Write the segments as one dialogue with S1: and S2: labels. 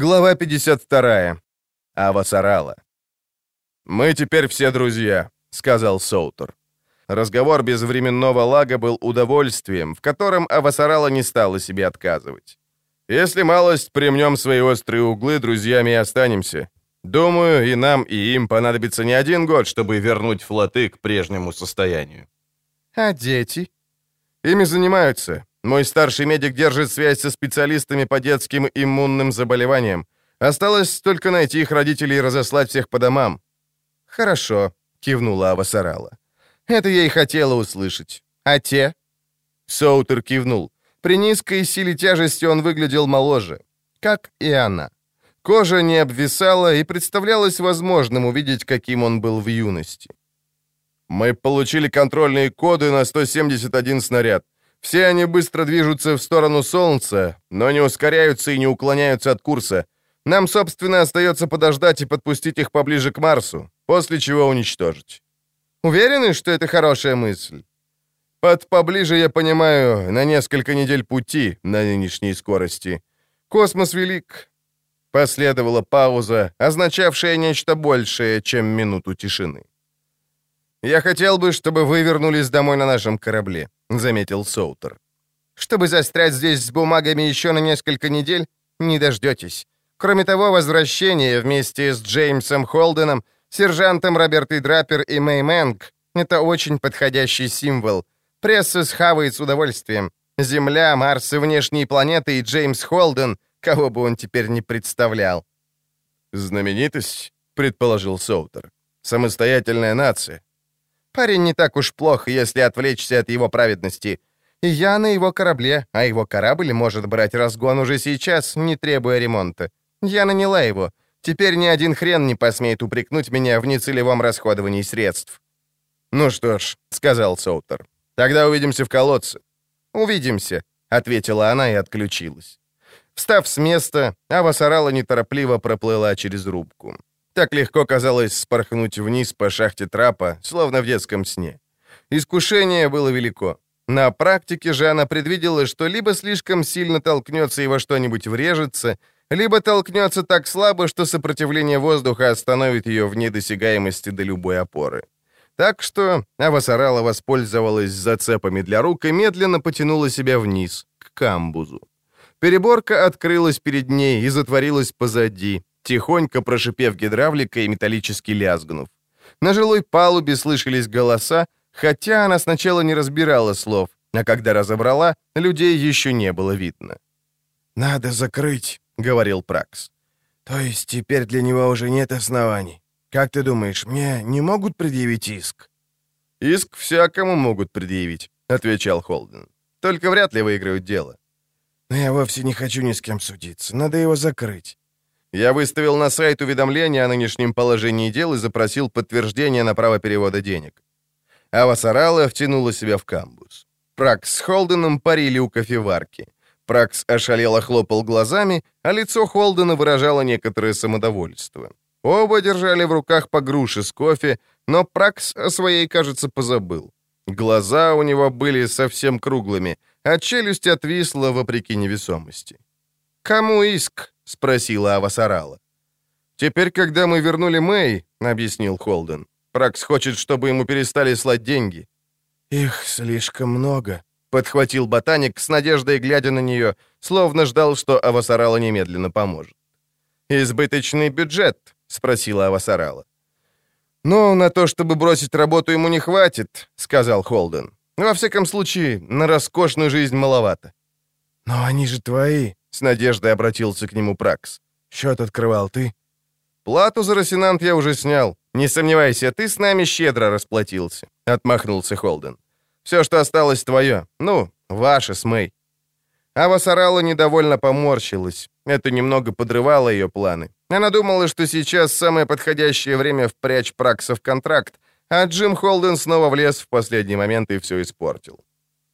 S1: Глава 52. Авасарала. «Мы теперь все друзья», — сказал Соутер. Разговор без временного лага был удовольствием, в котором Авасарала не стала себе отказывать. «Если малость примнем свои острые углы, друзьями и останемся. Думаю, и нам, и им понадобится не один год, чтобы вернуть флоты к прежнему состоянию».
S2: «А дети?»
S1: «Ими занимаются. Мой старший медик держит связь со специалистами по детским иммунным заболеваниям. Осталось только найти их родителей и разослать всех по домам».
S2: «Хорошо», — кивнула Авасарала. «Это я и хотела услышать. А те?»
S1: Соутер кивнул. При низкой силе тяжести он выглядел моложе, как и она. Кожа не обвисала, и представлялось возможным увидеть, каким он был в юности. «Мы получили контрольные коды на 171 снаряд. Все они быстро движутся в сторону Солнца, но не ускоряются и не уклоняются от курса. Нам, собственно, остается подождать и подпустить их поближе к Марсу, после чего уничтожить.
S2: Уверены, что это хорошая мысль?
S1: Под поближе я понимаю на несколько недель пути на нынешней скорости. Космос велик. Последовала пауза, означавшая нечто большее, чем минуту тишины. «Я хотел бы, чтобы вы вернулись домой на нашем корабле», — заметил Соутер.
S2: «Чтобы застрять здесь с бумагами еще на несколько недель? Не дождетесь. Кроме того, возвращение вместе с Джеймсом Холденом, сержантом Робертой Драпер и Мэй Мэнг — это очень подходящий символ. Пресса схавает с удовольствием. Земля, Марс и внешние планеты и Джеймс Холден, кого бы он теперь не представлял.
S1: «Знаменитость?» — предположил Соутер. «Самостоятельная нация.
S2: Парень не так уж плох, если отвлечься от его праведности. И я на его корабле, а его корабль может брать разгон уже сейчас, не требуя ремонта. Я наняла его. Теперь ни один хрен не посмеет упрекнуть меня в нецелевом расходовании средств».
S1: «Ну что ж», — сказал Соутер, — «тогда увидимся в колодце».
S2: «Увидимся», — ответила она и отключилась. Встав с места, Ава Сарала неторопливо проплыла через рубку. Так легко казалось спорхнуть вниз по шахте трапа, словно в детском сне. Искушение было велико. На практике же она предвидела, что либо слишком сильно толкнется и во что-нибудь врежется, либо толкнется так слабо, что сопротивление воздуха остановит ее в недосягаемости до любой опоры. Так что Авасарала воспользовалась зацепами для рук и медленно потянула себя вниз, к камбузу. Переборка открылась перед ней и затворилась позади, тихонько прошипев гидравликой и металлически лязгнув. На жилой палубе слышались голоса, хотя она сначала не разбирала слов, а когда разобрала, людей еще не было видно.
S3: «Надо закрыть», — говорил Пракс. «То есть теперь для него уже нет оснований. Как ты думаешь, мне не могут предъявить иск?»
S1: «Иск всякому могут предъявить», — отвечал Холден. «Только вряд ли выиграют дело».
S3: «Но я вовсе не хочу ни с кем судиться. Надо его закрыть.
S1: Я выставил на сайт уведомление о нынешнем положении дел и запросил подтверждение на право перевода денег. Ава Сарала втянула себя в камбус. Пракс с Холденом парили у кофеварки. Пракс ошалело хлопал глазами, а лицо Холдена выражало некоторое самодовольство. Оба держали в руках по груше с кофе, но Пракс о своей, кажется, позабыл. Глаза у него были совсем круглыми, а челюсть отвисла вопреки невесомости. «Кому иск?» — спросила Авасарала. «Теперь, когда мы вернули Мэй», — объяснил Холден, «Пракс хочет, чтобы ему перестали слать деньги».
S3: «Их слишком много», —
S1: подхватил ботаник с надеждой, глядя на нее, словно ждал, что Авасарала немедленно поможет. «Избыточный бюджет?» — спросила Авасарала. «Ну, на то, чтобы бросить работу, ему не хватит», — сказал Холден. «Во всяком случае, на роскошную жизнь маловато».
S3: «Но они же твои», — с надеждой обратился к нему Пракс. «Счет открывал ты?»
S1: «Плату за Росинант я уже снял. Не сомневайся, ты с нами щедро расплатился», — отмахнулся Холден. «Все, что осталось, твое. Ну, ваше с Мэй». Ава Сарала недовольно поморщилась. Это немного подрывало ее планы. Она думала, что сейчас самое подходящее время впрячь Пракса в контракт, а Джим Холден снова влез в последний момент и все испортил.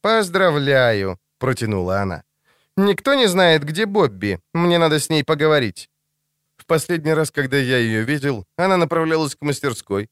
S1: «Поздравляю», — протянула она. Никто не знает, где Бобби. Мне надо с ней поговорить». В последний раз, когда я ее видел, она направлялась к мастерской.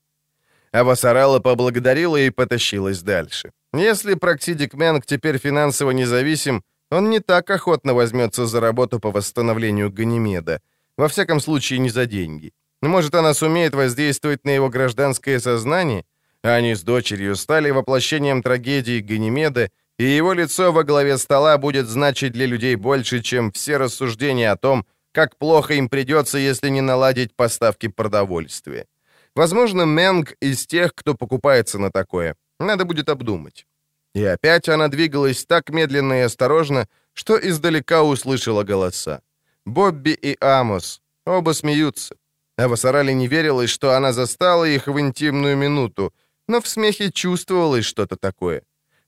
S1: Авасарала поблагодарила и потащилась дальше. Если Проксидик Мэнг теперь финансово независим, он не так охотно возьмется за работу по восстановлению Ганимеда. Во всяком случае, не за деньги. Может, она сумеет воздействовать на его гражданское сознание? Они с дочерью стали воплощением трагедии Ганимеда, и его лицо во главе стола будет значить для людей больше, чем все рассуждения о том, как плохо им придется, если не наладить поставки продовольствия. Возможно, Менг из тех, кто покупается на такое. Надо будет обдумать. И опять она двигалась так медленно и осторожно, что издалека услышала голоса. Бобби и Амос. Оба смеются. А Вассарали не верилось, что она застала их в интимную минуту, но в смехе чувствовалось что-то такое.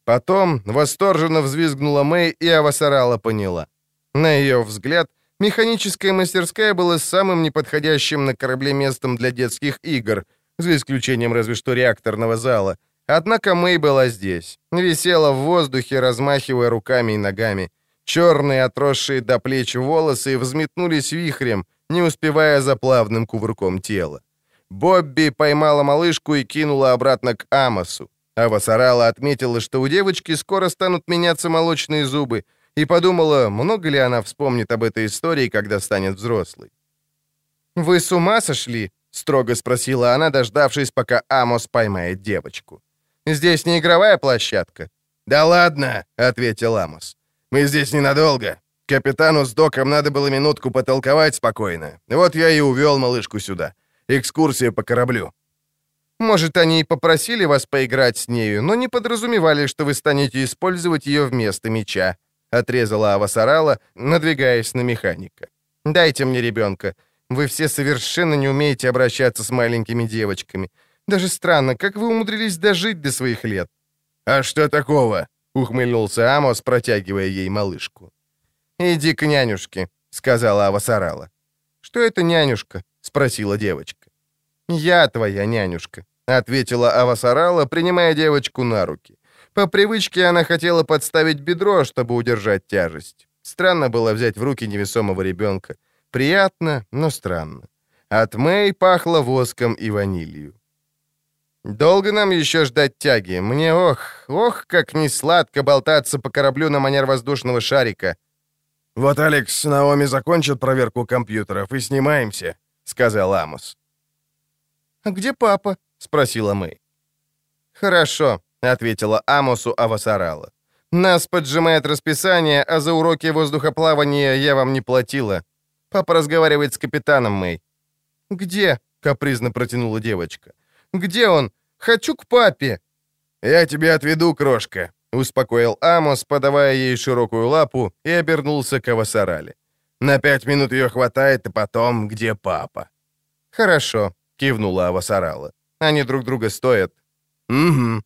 S1: Потом восторженно взвизгнула Мэй, и Авасарала поняла. На ее взгляд, механическая мастерская была самым неподходящим на корабле местом для детских игр, за исключением разве что реакторного зала. Однако Мэй была здесь, висела в воздухе, размахивая руками и ногами. Черные, отросшие до плеч волосы взметнулись вихрем, не успевая за плавным кувырком тела. Бобби поймала малышку и кинула обратно к Амосу. А Васарала отметила, что у девочки скоро станут меняться молочные зубы, и подумала, много ли она вспомнит об этой истории, когда станет взрослой. «Вы с ума сошли?» — строго спросила она, дождавшись, пока Амос поймает девочку. «Здесь не игровая площадка».
S3: «Да ладно!» — ответил Амос. «Мы здесь ненадолго. Капитану с доком надо было минутку потолковать спокойно. Вот я и увел малышку сюда. Экскурсия по кораблю».
S1: «Может, они и попросили вас поиграть с нею, но не подразумевали, что вы станете использовать ее вместо меча», — отрезала Авасарала, надвигаясь на механика. «Дайте мне ребенка. Вы все совершенно не умеете обращаться с маленькими девочками. Даже странно, как вы умудрились дожить до своих лет».
S3: «А что такого?»
S1: — ухмыльнулся Амос, протягивая ей малышку. «Иди к нянюшке», — сказала Авасарала. «Что это нянюшка?» — спросила девочка. «Я твоя нянюшка», — ответила Авасарала, принимая девочку на руки. По привычке она хотела подставить бедро, чтобы удержать тяжесть. Странно было взять в руки невесомого ребенка. Приятно, но странно. От Мэй пахло воском и ванилью. «Долго нам еще ждать тяги? Мне ох, ох, как несладко болтаться по кораблю на манер воздушного шарика»,
S3: «Вот Алекс с Наоми закончат проверку компьютеров и снимаемся», — сказал Амос.
S1: «А где папа?» — спросила Мэй. «Хорошо», — ответила Амосу Авасарала. «Нас поджимает расписание, а за уроки воздухоплавания я вам не платила. Папа разговаривает с капитаном Мэй». «Где?» — капризно протянула девочка. «Где он? Хочу к папе!»
S3: «Я тебя отведу, крошка», Успокоил Амос, подавая ей широкую лапу, и обернулся к Авасарале. «На пять минут ее хватает, и потом, где папа?»
S1: «Хорошо», — кивнула Авасарала. «Они друг друга стоят».
S3: «Угу».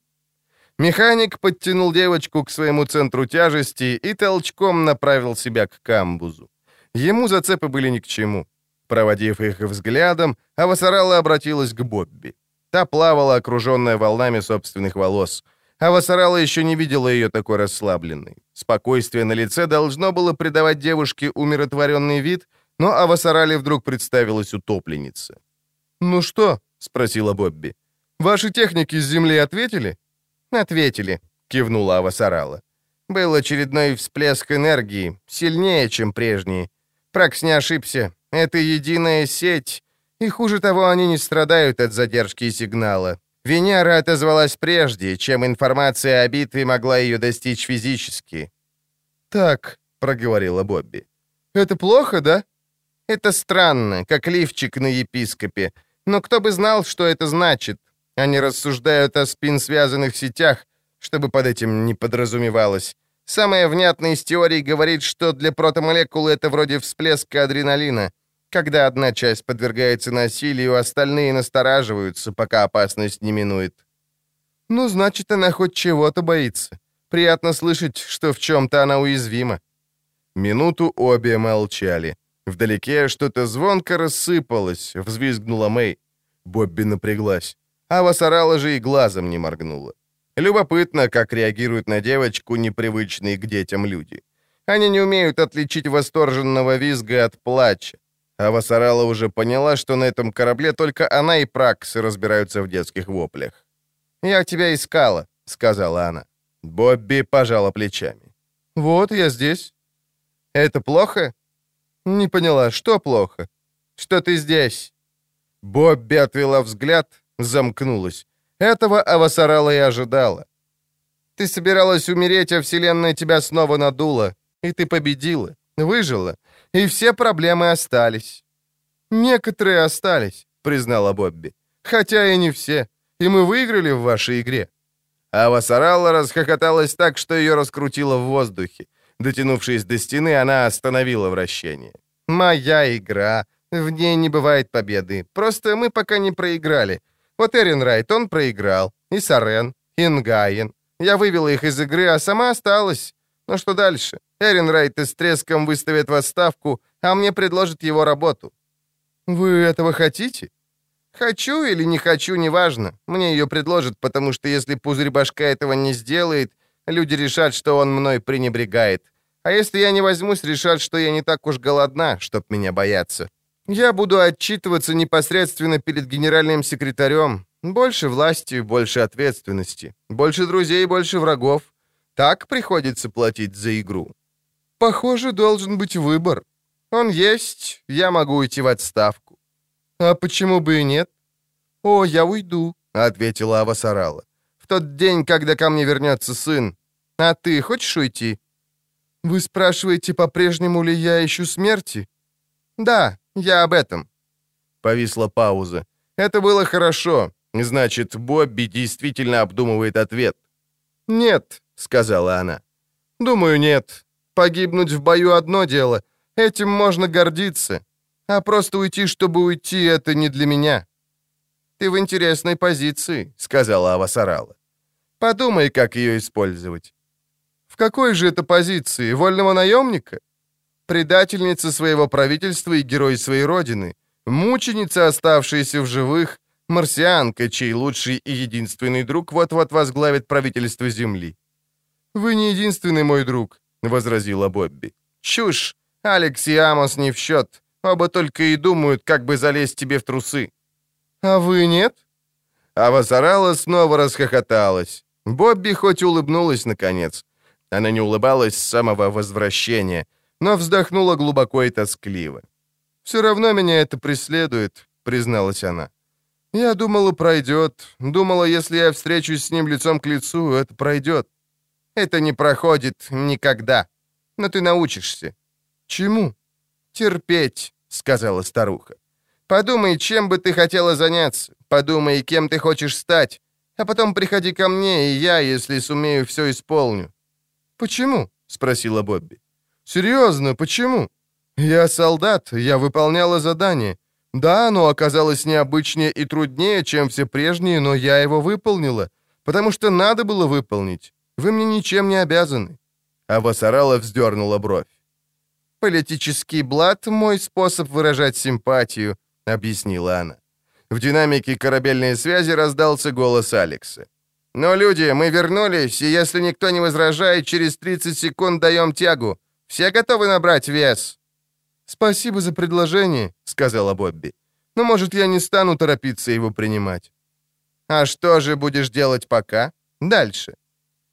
S1: Механик подтянул девочку к своему центру тяжести и толчком направил себя к камбузу. Ему зацепы были ни к чему. Проводив их взглядом, Авасарала обратилась к Бобби. Та плавала, окруженная волнами собственных волос — а Вассарала еще не видела ее такой расслабленной. Спокойствие на лице должно было придавать девушке умиротворенный вид, но Авасарале вдруг представилась утопленница. «Ну что?» — спросила Бобби. «Ваши техники с Земли ответили?» «Ответили», — кивнула Авасарала. «Был очередной всплеск энергии, сильнее, чем прежние. Пракс не ошибся. Это единая сеть, и хуже того, они не страдают от задержки сигнала. Венера отозвалась прежде, чем информация о битве могла ее достичь физически. «Так», — проговорила Бобби. «Это плохо, да?» «Это странно, как лифчик на епископе. Но кто бы знал, что это значит? Они рассуждают о спин-связанных сетях, чтобы под этим не подразумевалось. Самая внятная из теорий говорит, что для протомолекулы это вроде всплеска адреналина. Когда одна часть подвергается насилию, остальные настораживаются, пока опасность не минует. Ну, значит, она хоть чего-то боится. Приятно слышать, что в чем-то она уязвима. Минуту обе молчали. Вдалеке что-то звонко рассыпалось, взвизгнула Мэй. Бобби напряглась. А Васарала же и глазом не моргнула. Любопытно, как реагируют на девочку непривычные к детям люди. Они не умеют отличить восторженного визга от плача. А Васарала уже поняла, что на этом корабле только она и Праксы разбираются в детских воплях. «Я тебя искала», — сказала она. Бобби пожала плечами. «Вот я здесь». «Это плохо?» «Не поняла, что плохо?» что ты здесь?»
S2: Бобби отвела взгляд, замкнулась. Этого Авасарала и ожидала.
S1: «Ты собиралась умереть, а Вселенная тебя снова надула. И ты победила, выжила, и все проблемы остались». «Некоторые остались», — признала Бобби. «Хотя и не все. И мы выиграли в вашей игре».
S2: Авасарала расхохоталась так, что ее раскрутило в воздухе. Дотянувшись до стены, она остановила вращение.
S1: «Моя игра. В ней не бывает победы. Просто мы пока не проиграли. Вот Эрин Райт, он проиграл. И Сарен, и Нгаен. Я вывела их из игры, а сама осталась. Ну что дальше? Эрин Райт с треском выставит в отставку, а мне предложит его работу. Вы этого хотите? Хочу или не хочу, неважно. Мне ее предложат, потому что если пузырь башка этого не сделает, люди решат, что он мной пренебрегает. А если я не возьмусь, решат, что я не так уж голодна, чтоб меня бояться. Я буду отчитываться непосредственно перед генеральным секретарем. Больше власти, больше ответственности. Больше друзей, больше врагов. Так приходится платить за игру. Похоже, должен быть выбор. Он есть, я могу уйти в отставку. А почему бы и нет? О, я уйду, ответила Авасарала. Тот день, когда ко мне вернется сын. А ты хочешь уйти? Вы спрашиваете, по-прежнему ли я ищу смерти? Да, я об этом.
S2: Повисла пауза. Это было хорошо. Значит, Бобби действительно обдумывает ответ.
S1: «Нет», — сказала она. «Думаю, нет. Погибнуть в бою одно дело. Этим можно гордиться. А просто уйти, чтобы уйти, это не для меня». «Ты в интересной позиции», — сказала Авасарала. «Подумай, как ее использовать». «В какой же это позиции? Вольного наемника?» «Предательница своего правительства и герой своей родины. Мученица, оставшаяся в живых, марсианка, чей лучший и единственный друг вот-вот возглавит правительство Земли». «Вы не единственный мой друг», — возразила Бобби. «Чушь! Алекс и Амос не в счет. Оба только и думают, как бы залезть тебе в трусы». «А вы нет?» А Вазарала снова расхохоталась. Бобби хоть улыбнулась наконец. Она не улыбалась с самого возвращения, но вздохнула глубоко и тоскливо. «Все равно меня это преследует», — призналась она. «Я думала, пройдет. Думала, если я встречусь с ним лицом к лицу, это пройдет. Это не проходит никогда. Но ты научишься». «Чему?» «Терпеть», — сказала старуха. Подумай, чем бы ты хотела заняться. Подумай, кем ты хочешь стать. А потом приходи ко мне, и я, если сумею, все исполню». «Почему?» — спросила Бобби. «Серьезно, почему? Я солдат, я выполняла задание. Да, оно оказалось необычнее и труднее, чем все прежние, но я его выполнила, потому что надо было выполнить. Вы мне ничем не обязаны». А Васарала вздернула бровь. «Политический блат — мой способ выражать симпатию. — объяснила она. В динамике корабельной связи раздался голос Алекса. «Ну, люди, мы вернулись, и если никто не возражает, через 30 секунд даем тягу. Все готовы набрать вес?» «Спасибо за предложение», — сказала Бобби. «Но, может, я не стану торопиться его принимать». «А что же будешь делать пока? Дальше?»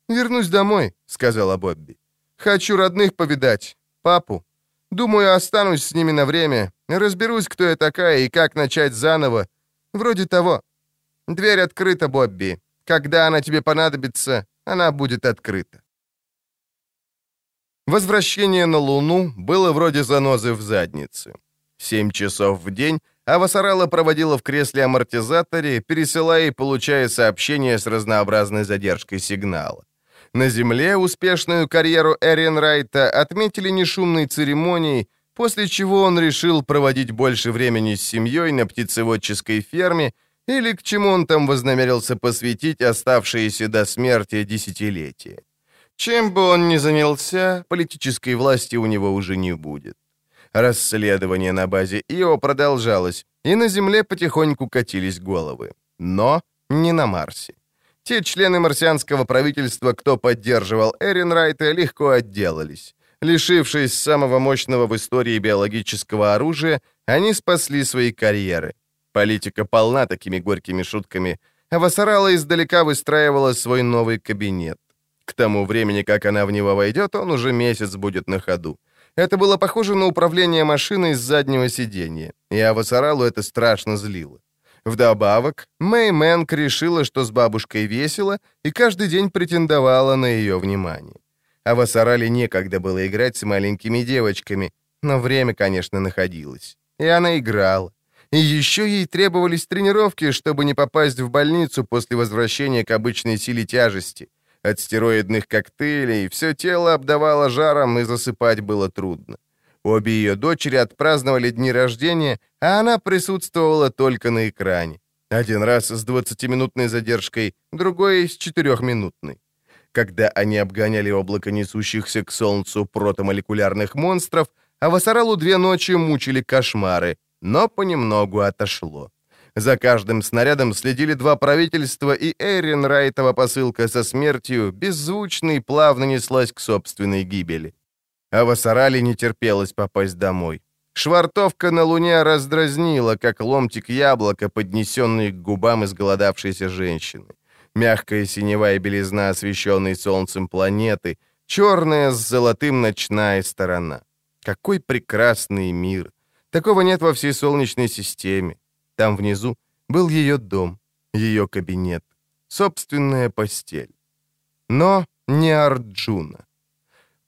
S1: «Вернусь домой», — сказала Бобби. «Хочу родных повидать. Папу. Думаю, останусь с ними на время. Разберусь, кто я такая и как начать заново. Вроде того. Дверь открыта, Бобби. Когда она тебе понадобится, она будет открыта. Возвращение на Луну было вроде занозы в заднице. Семь часов в день Авасарала проводила в кресле-амортизаторе, пересылая и получая сообщения с разнообразной задержкой сигнала. На Земле успешную карьеру Эрин Райта отметили нешумной церемонией, после чего он решил проводить больше времени с семьей на птицеводческой ферме или к чему он там вознамерился посвятить оставшиеся до смерти десятилетия. Чем бы он ни занялся, политической власти у него уже не будет. Расследование на базе Ио продолжалось, и на Земле потихоньку катились головы. Но не на Марсе. Те члены марсианского правительства, кто поддерживал Эрин Райта, легко отделались. Лишившись самого мощного в истории биологического оружия, они спасли свои карьеры. Политика полна такими горькими шутками, а издалека выстраивала свой новый кабинет. К тому времени, как она в него войдет, он уже месяц будет на ходу. Это было похоже на управление машиной с заднего сиденья, и Авасаралу это страшно злило. Вдобавок, Мэй Мэнк решила, что с бабушкой весело, и каждый день претендовала на ее внимание. А в Асарале некогда было играть с маленькими девочками, но время, конечно, находилось. И она играла. И еще ей требовались тренировки, чтобы не попасть в больницу после возвращения к обычной силе тяжести. От стероидных коктейлей все тело обдавало жаром, и засыпать было трудно. Обе ее дочери отпраздновали дни рождения, а она присутствовала только на экране. Один раз с 20-минутной задержкой, другой с 4-минутной. Когда они обгоняли облако несущихся к Солнцу протомолекулярных монстров, а Вассаралу две ночи мучили кошмары, но понемногу отошло. За каждым снарядом следили два правительства, и Эйрин Райтова посылка со смертью беззвучно и плавно неслась к собственной гибели. А Вассарали не терпелось попасть домой. Швартовка на Луне раздразнила, как ломтик яблока, поднесенный к губам изголодавшейся женщины. Мягкая синевая белизна, освещенной солнцем планеты, черная с золотым ночная сторона. Какой прекрасный мир! Такого нет во всей Солнечной системе. Там внизу был ее дом, ее кабинет, собственная постель. Но не Арджуна.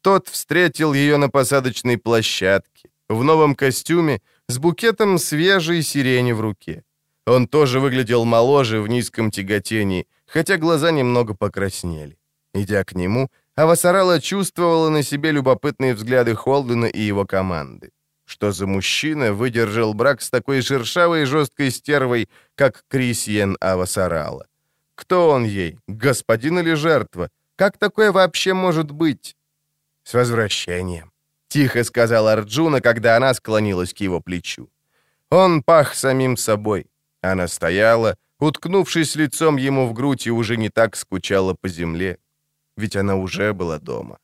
S1: Тот встретил ее на посадочной площадке, в новом костюме, с букетом свежей сирени в руке. Он тоже выглядел моложе в низком тяготении, хотя глаза немного покраснели. Идя к нему, Авасарала чувствовала на себе любопытные взгляды Холдена и его команды. Что за мужчина выдержал брак с такой шершавой и жесткой стервой, как Крисьен Авасарала? Кто он ей, господин или жертва? Как такое вообще может быть? «С возвращением», — тихо сказал Арджуна, когда она склонилась к его плечу. Он пах самим собой. Она стояла, уткнувшись лицом ему в грудь, и уже не так скучала по земле. Ведь она уже была дома.